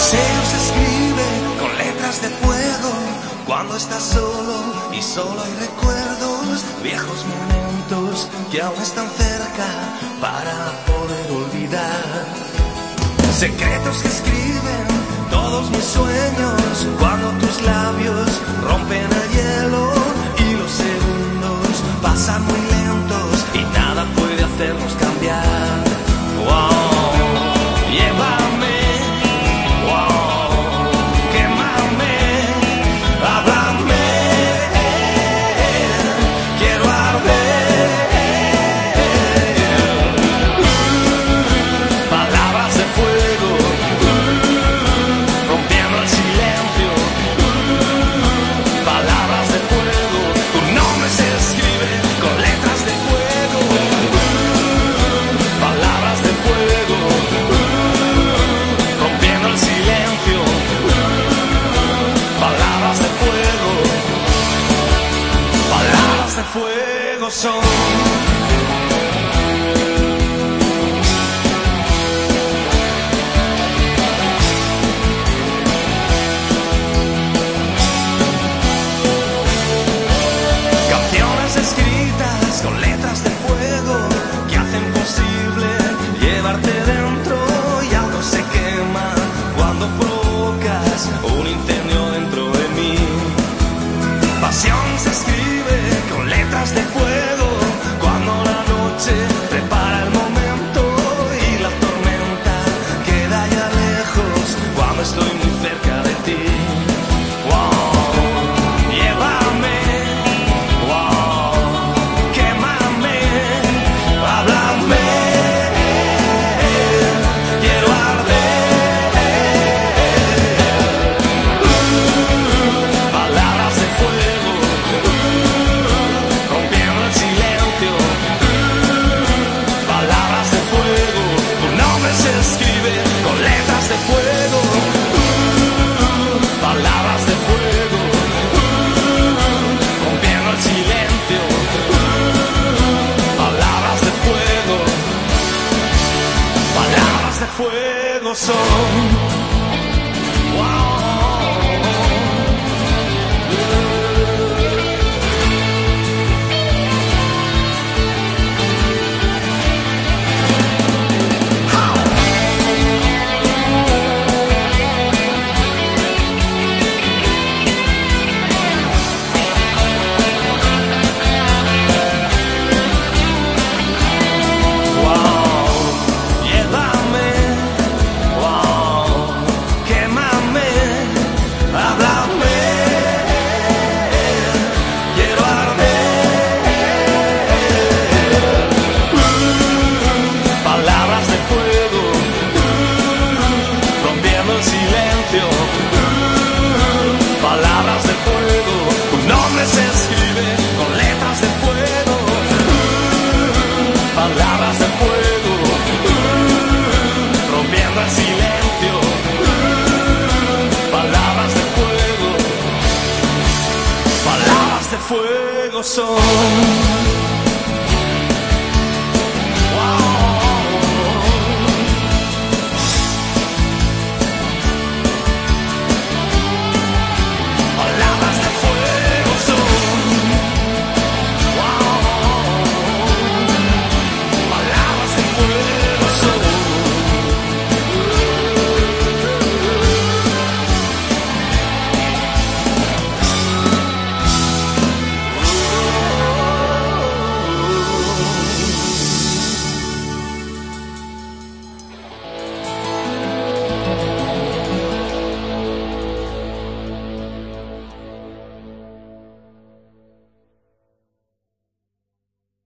deseo se escribe con letras de fuego cuando estás solo y solo hay recuerdos, viejos momentos que aún están cerca para poder olvidar. Secretos que escriben todos mis sueños cuando tus labios Song. de fuego son. Wow. song